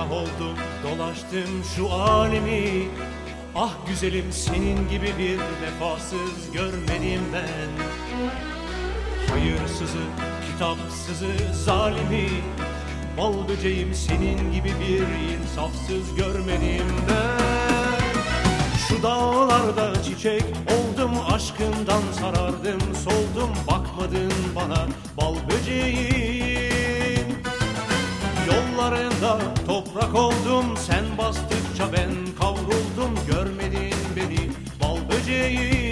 Seyyah oldum dolaştım şu alemi. Ah güzelim senin gibi bir vefasız görmedim ben. Hayırsızı, kitapsızı, zalimi. Bal böceğim senin gibi bir insafsız görmedim ben. Şu dağlarda çiçek oldum aşkından sarardım soldum bakmadın bana. Bal böceğim Yollarında toprak oldum sen bastıkça ben kavruldum. Görmedin beni bal böceğim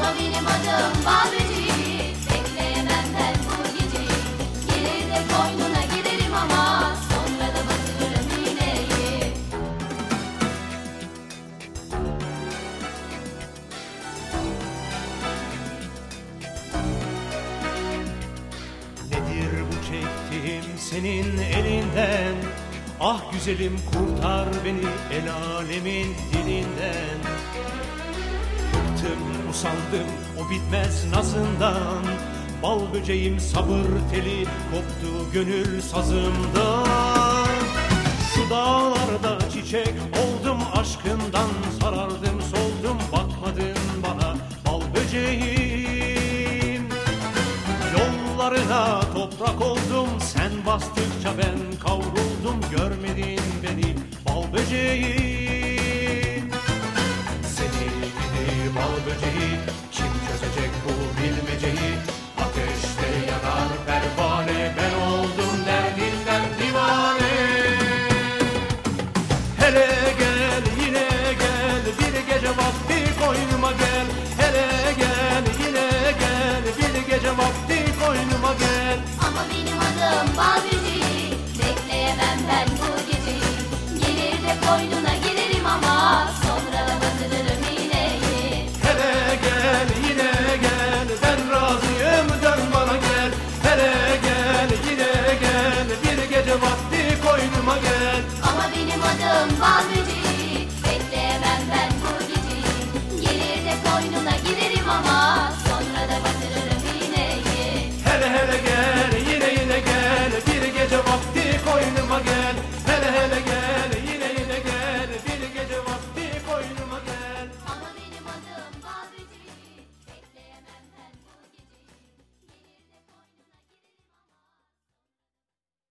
Ama Balbeci Bekleyemem ben bu geceyi Gelir de girerim ama Sonra da batırırım Nedir bu çektiğim senin elinden? Ah güzelim kurtar beni el alemin dilinden Usandım o bitmez nazından. Bal böceğim sabır teli koptu gönül sazımdan. Şu dağlarda çiçek oldum aşkından. Sarardım soldum bakmadın bana bal böceğim. Yollarına toprak oldum sen bastıkça ben vakti koynuma gel. Ama benim adım Balbeci Bekleyemem ben bu geceyi Gelir de koynuna girerim ama Sonra da batırırım iğneyi. Hele gel yine gel. Ben razıyım dön bana gel. Hele gel yine gel. Bir gece vakti koynuma gel. Ama benim adım Balbeci Bekleyemem ben bu geceyi Gelir de koynuna girerim ama